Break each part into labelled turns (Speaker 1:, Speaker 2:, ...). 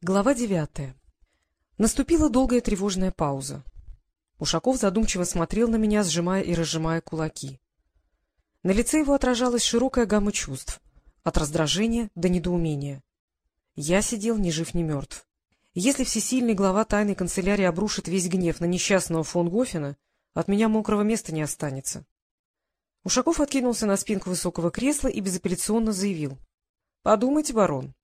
Speaker 1: Глава девятая. Наступила долгая тревожная пауза. Ушаков задумчиво смотрел на меня, сжимая и разжимая кулаки. На лице его отражалась широкая гамма чувств, от раздражения до недоумения. Я сидел ни жив, ни мертв. Если всесильный глава тайной канцелярии обрушит весь гнев на несчастного фон Гофена, от меня мокрого места не останется. Ушаков откинулся на спинку высокого кресла и безапелляционно заявил. — Подумайте, барон,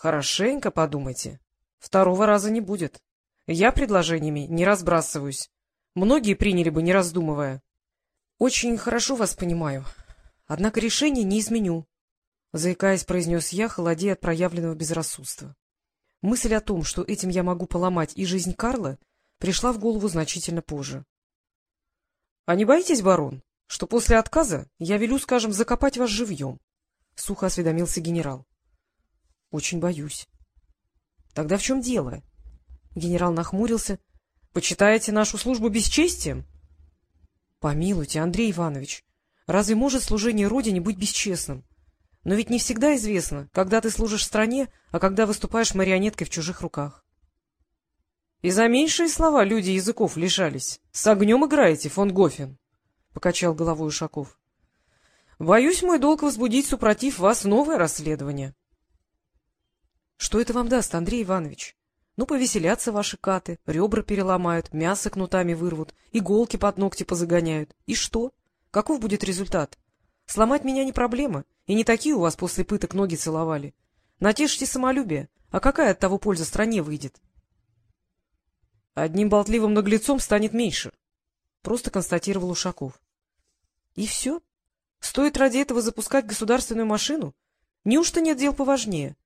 Speaker 1: Хорошенько подумайте. Второго раза не будет. Я предложениями не разбрасываюсь. Многие приняли бы, не раздумывая. — Очень хорошо вас понимаю. Однако решение не изменю, — заикаясь, произнес я, холодея от проявленного безрассудства. Мысль о том, что этим я могу поломать и жизнь Карла, пришла в голову значительно позже. — А не боитесь, барон, что после отказа я велю, скажем, закопать вас живьем? — сухо осведомился генерал. — Очень боюсь. — Тогда в чем дело? Генерал нахмурился. — Почитаете нашу службу бесчестием? — Помилуйте, Андрей Иванович, разве может служение Родине быть бесчестным? Но ведь не всегда известно, когда ты служишь стране, а когда выступаешь марионеткой в чужих руках. — И за меньшие слова люди языков лишались. С огнем играете, фон Гофен, — покачал головой Ушаков. — Боюсь, мой долг возбудить, супротив вас, новое расследование. — что это вам даст, Андрей Иванович? Ну, повеселятся ваши каты, ребра переломают, мясо кнутами вырвут, иголки под ногти позагоняют. И что? Каков будет результат? Сломать меня не проблема, и не такие у вас после пыток ноги целовали. Натешьте самолюбие, а какая от того польза стране выйдет? Одним болтливым наглецом станет меньше, — просто констатировал Ушаков. И все? Стоит ради этого запускать государственную машину? Неужто нет дел поважнее?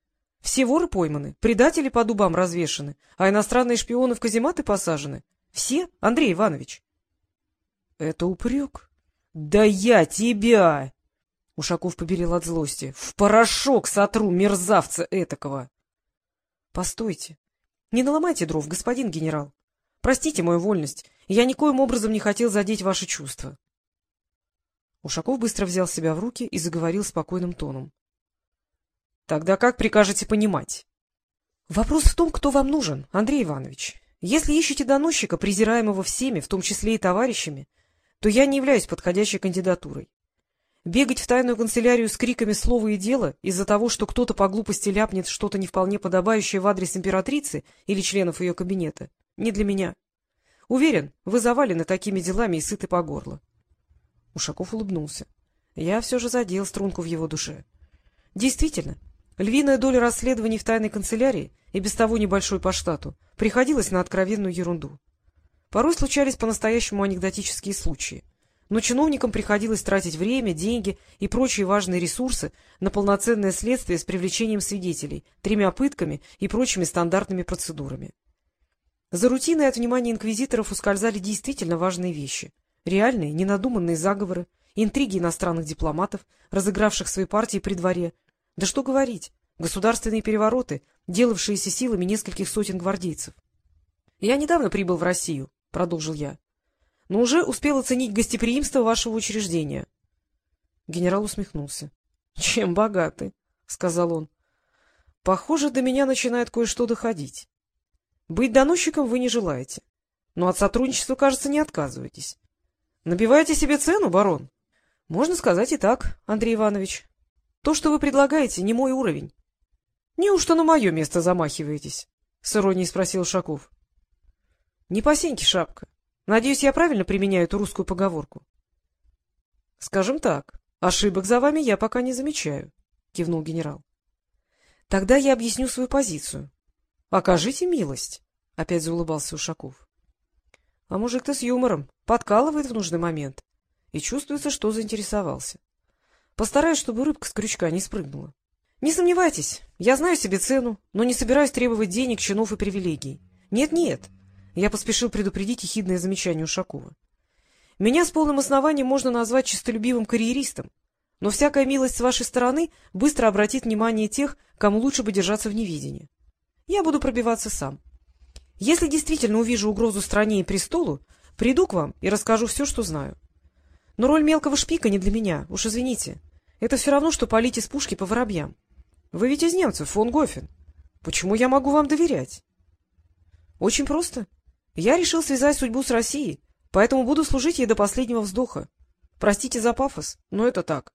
Speaker 1: Все воры пойманы, предатели по дубам развешаны, а иностранные шпионы в казематы посажены. Все, Андрей Иванович? — Это упрек? — Да я тебя! Ушаков побелел от злости. — В порошок сотру мерзавца этакого! — Постойте. Не наломайте дров, господин генерал. Простите мою вольность, я никоим образом не хотел задеть ваши чувства. Ушаков быстро взял себя в руки и заговорил спокойным тоном. — Тогда как прикажете понимать? — Вопрос в том, кто вам нужен, Андрей Иванович. Если ищете доносчика, презираемого всеми, в том числе и товарищами, то я не являюсь подходящей кандидатурой. Бегать в тайную канцелярию с криками слова и дела из-за того, что кто-то по глупости ляпнет что-то не вполне подобающее в адрес императрицы или членов ее кабинета, не для меня. Уверен, вы завалены такими делами и сыты по горло. Ушаков улыбнулся. Я все же задел струнку в его душе. Действительно, Львиная доля расследований в тайной канцелярии, и без того небольшой по штату, приходилась на откровенную ерунду. Порой случались по-настоящему анекдотические случаи, но чиновникам приходилось тратить время, деньги и прочие важные ресурсы на полноценное следствие с привлечением свидетелей, тремя пытками и прочими стандартными процедурами. За рутиной от внимания инквизиторов ускользали действительно важные вещи. Реальные, ненадуманные заговоры, интриги иностранных дипломатов, разыгравших свои партии при дворе, да что говорить, государственные перевороты, делавшиеся силами нескольких сотен гвардейцев. — Я недавно прибыл в Россию, — продолжил я, — но уже успел оценить гостеприимство вашего учреждения. Генерал усмехнулся. — Чем богаты, — сказал он. — Похоже, до меня начинает кое-что доходить. Быть доносчиком вы не желаете, но от сотрудничества, кажется, не отказываетесь. Набиваете себе цену, барон? — Можно сказать и так, Андрей Иванович. То, что вы предлагаете, не мой уровень. — Неужто на мое место замахиваетесь? — с иронией спросил Шаков. — Не по шапка. Надеюсь, я правильно применяю эту русскую поговорку? — Скажем так, ошибок за вами я пока не замечаю, — кивнул генерал. — Тогда я объясню свою позицию. — Окажите милость, — опять заулыбался Ушаков. А мужик-то с юмором, подкалывает в нужный момент, и чувствуется, что заинтересовался. Постараюсь, чтобы рыбка с крючка не спрыгнула. Не сомневайтесь, я знаю себе цену, но не собираюсь требовать денег, чинов и привилегий. Нет-нет, я поспешил предупредить ехидное замечание Ушакова. Меня с полным основанием можно назвать честолюбивым карьеристом, но всякая милость с вашей стороны быстро обратит внимание тех, кому лучше бы держаться в невидении. Я буду пробиваться сам. Если действительно увижу угрозу стране и престолу, приду к вам и расскажу все, что знаю. Но роль мелкого шпика не для меня, уж извините. Это все равно, что полить из пушки по воробьям. Вы ведь из немцев, фон Гофен. Почему я могу вам доверять? — Очень просто. Я решил связать судьбу с Россией, поэтому буду служить ей до последнего вздоха. Простите за пафос, но это так.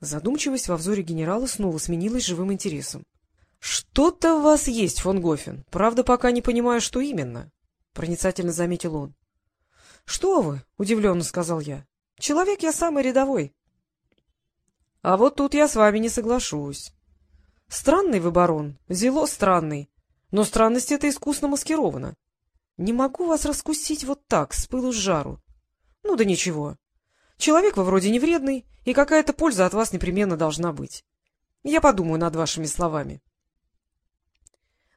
Speaker 1: Задумчивость во взоре генерала снова сменилась живым интересом. — Что-то в вас есть, фон Гофен, правда, пока не понимаю, что именно, — проницательно заметил он. — Что вы? — удивленно сказал я. — Человек я самый рядовой. — А вот тут я с вами не соглашусь. Странный вы, барон, зело странный, но странность эта искусно маскирована. Не могу вас раскусить вот так, с пылу с жару. Ну да ничего. Человек вы вроде не вредный, и какая-то польза от вас непременно должна быть. Я подумаю над вашими словами.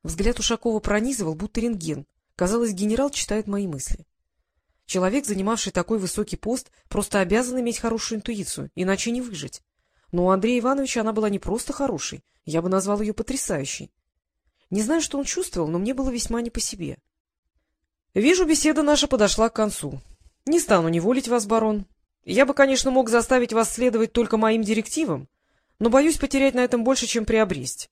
Speaker 1: Взгляд Ушакова пронизывал, будто рентген. Казалось, генерал читает мои мысли. Человек, занимавший такой высокий пост, просто обязан иметь хорошую интуицию, иначе не выжить. Но у Андрея Ивановича она была не просто хорошей, я бы назвал ее потрясающей. Не знаю, что он чувствовал, но мне было весьма не по себе. — Вижу, беседа наша подошла к концу. Не стану неволить вас, барон. Я бы, конечно, мог заставить вас следовать только моим директивам, но боюсь потерять на этом больше, чем приобресть.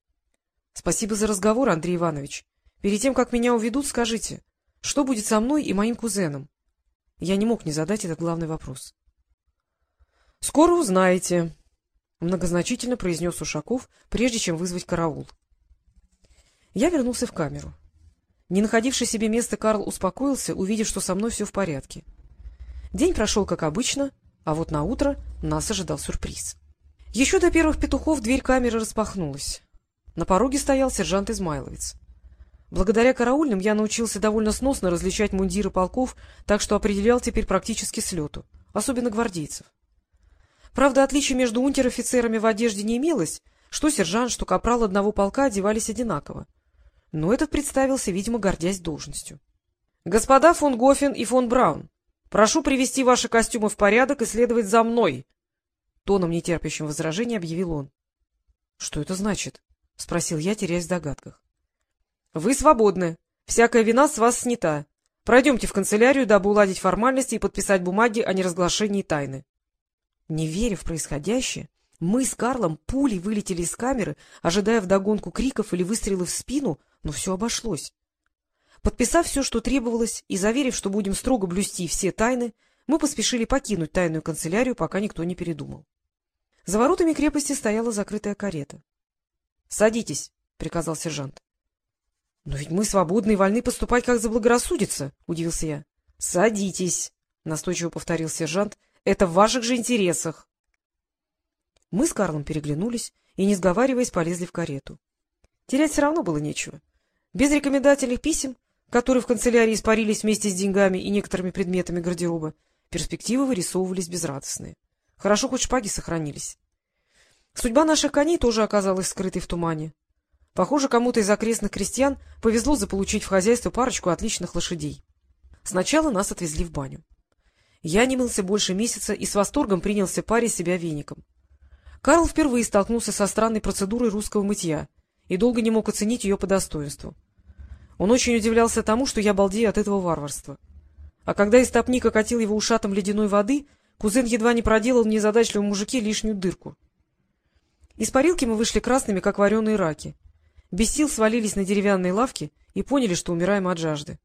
Speaker 1: — Спасибо за разговор, Андрей Иванович. Перед тем, как меня уведут, скажите, что будет со мной и моим кузеном? Я не мог не задать этот главный вопрос. — Скоро узнаете, — многозначительно произнес Ушаков, прежде чем вызвать караул. Я вернулся в камеру. Не находивший себе места, Карл успокоился, увидев, что со мной все в порядке. День прошел как обычно, а вот на утро нас ожидал сюрприз. Еще до первых петухов дверь камеры распахнулась. На пороге стоял сержант Измайловец. Благодаря караульным я научился довольно сносно различать мундиры полков, так что определял теперь практически с лету, особенно гвардейцев. Правда, отличий между унтер-офицерами в одежде не имелось, что сержант, что капрал одного полка одевались одинаково. Но этот представился, видимо, гордясь должностью. — Господа фон Гофен и фон Браун, прошу привести ваши костюмы в порядок и следовать за мной! — тоном нетерпящим возражений объявил он. — Что это значит? — спросил я, теряясь в догадках. — Вы свободны. Всякая вина с вас снята. Пройдемте в канцелярию, дабы уладить формальности и подписать бумаги о неразглашении тайны. Не веря в происходящее, мы с Карлом пулей вылетели из камеры, ожидая вдогонку криков или выстрелов в спину, но все обошлось. Подписав все, что требовалось, и заверив, что будем строго блюсти все тайны, мы поспешили покинуть тайную канцелярию, пока никто не передумал. За воротами крепости стояла закрытая карета. — Садитесь, — приказал сержант. — Но ведь мы свободны и вольны поступать, как заблагорассудится, — удивился я. — Садитесь, — настойчиво повторил сержант, — это в ваших же интересах. Мы с Карлом переглянулись и, не сговариваясь, полезли в карету. Терять все равно было нечего. Без рекомендательных писем, которые в канцелярии испарились вместе с деньгами и некоторыми предметами гардероба, перспективы вырисовывались безрадостные. Хорошо, хоть шпаги сохранились. Судьба наших коней тоже оказалась скрытой в тумане. Похоже, кому-то из окрестных крестьян повезло заполучить в хозяйство парочку отличных лошадей. Сначала нас отвезли в баню. Я не мылся больше месяца и с восторгом принялся парить себя веником. Карл впервые столкнулся со странной процедурой русского мытья и долго не мог оценить ее по достоинству. Он очень удивлялся тому, что я балдею от этого варварства. А когда истопник окатил его ушатом ледяной воды, кузен едва не проделал в незадачливом мужике лишнюю дырку. Из парилки мы вышли красными, как вареные раки. Без сил свалились на деревянные лавки и поняли, что умираем от жажды.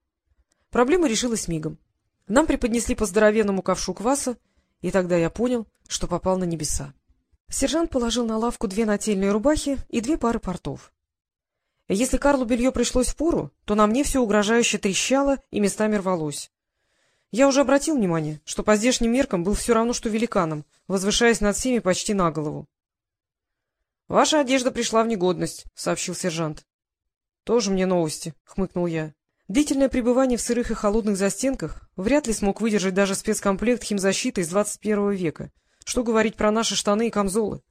Speaker 1: Проблема решилась мигом. Нам преподнесли по здоровенному ковшу кваса, и тогда я понял, что попал на небеса. Сержант положил на лавку две нательные рубахи и две пары портов. Если Карлу белье пришлось в пору, то на мне все угрожающе трещало и местами рвалось. Я уже обратил внимание, что по здешним меркам был все равно, что великаном, возвышаясь над всеми почти на голову. — Ваша одежда пришла в негодность, — сообщил сержант. — Тоже мне новости, — хмыкнул я. Длительное пребывание в сырых и холодных застенках вряд ли смог выдержать даже спецкомплект химзащиты из 21 века. Что говорить про наши штаны и камзолы?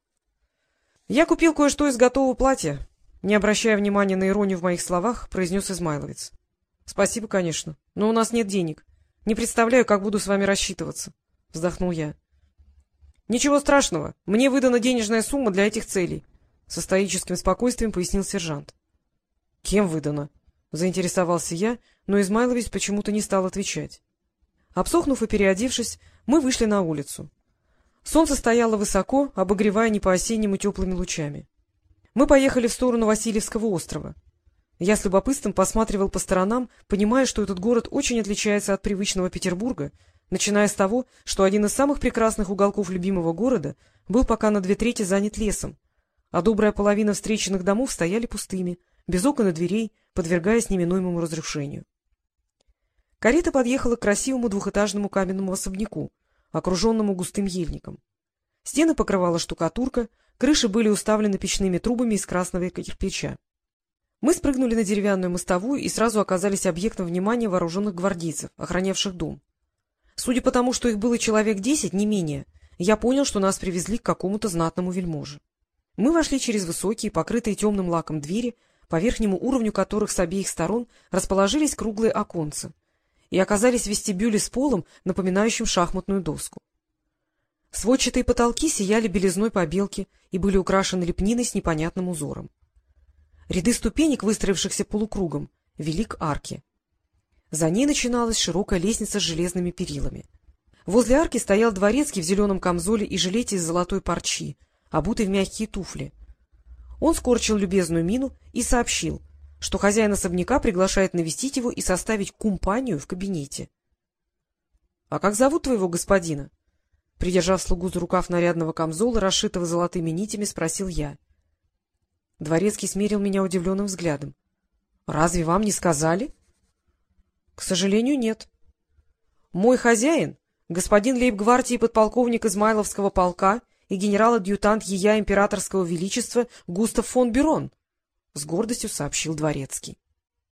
Speaker 1: Я купил кое-что из готового платья, не обращая внимания на иронию в моих словах, произнес Измайловец. — Спасибо, конечно, но у нас нет денег. Не представляю, как буду с вами рассчитываться, — вздохнул я. — Ничего страшного, мне выдана денежная сумма для этих целей, — со стоическим спокойствием пояснил сержант. — Кем выдана? — заинтересовался я, но Измайлович почему-то не стал отвечать. Обсохнув и переодевшись, мы вышли на улицу. Солнце стояло высоко, обогревая не по-осеннему теплыми лучами. Мы поехали в сторону Васильевского острова. Я с любопытством посматривал по сторонам, понимая, что этот город очень отличается от привычного Петербурга, начиная с того, что один из самых прекрасных уголков любимого города был пока на две трети занят лесом, а добрая половина встреченных домов стояли пустыми, без окон и дверей, подвергаясь неминуемому разрушению. Карета подъехала к красивому двухэтажному каменному особняку, окруженному густым ельником. Стены покрывала штукатурка, крыши были уставлены печными трубами из красного кирпича. Мы спрыгнули на деревянную мостовую и сразу оказались объектом внимания вооруженных гвардейцев, охранявших дом. Судя по тому, что их было человек десять, не менее, я понял, что нас привезли к какому-то знатному вельможе. Мы вошли через высокие, покрытые темным лаком двери, по верхнему уровню которых с обеих сторон расположились круглые оконца, и оказались в вестибюле с полом, напоминающим шахматную доску. Сводчатые потолки сияли белизной побелки и были украшены лепниной с непонятным узором. Ряды ступенек, выстроившихся полукругом, вели к арке. За ней начиналась широкая лестница с железными перилами. Возле арки стоял дворецкий в зеленом камзоле и жилете из золотой парчи, обутый в мягкие туфли. Он скорчил любезную мину и сообщил, что хозяин особняка приглашает навестить его и составить кумпанию в кабинете. — А как зовут твоего господина? Придержав слугу за рукав нарядного камзола, расшитого золотыми нитями, спросил я. Дворецкий смерил меня удивленным взглядом. — Разве вам не сказали? — К сожалению, нет. — Мой хозяин, господин лейб-гвардии подполковник Измайловского полка и генерал-адъютант Ея императорского величества Густав фон Берон, — с гордостью сообщил Дворецкий.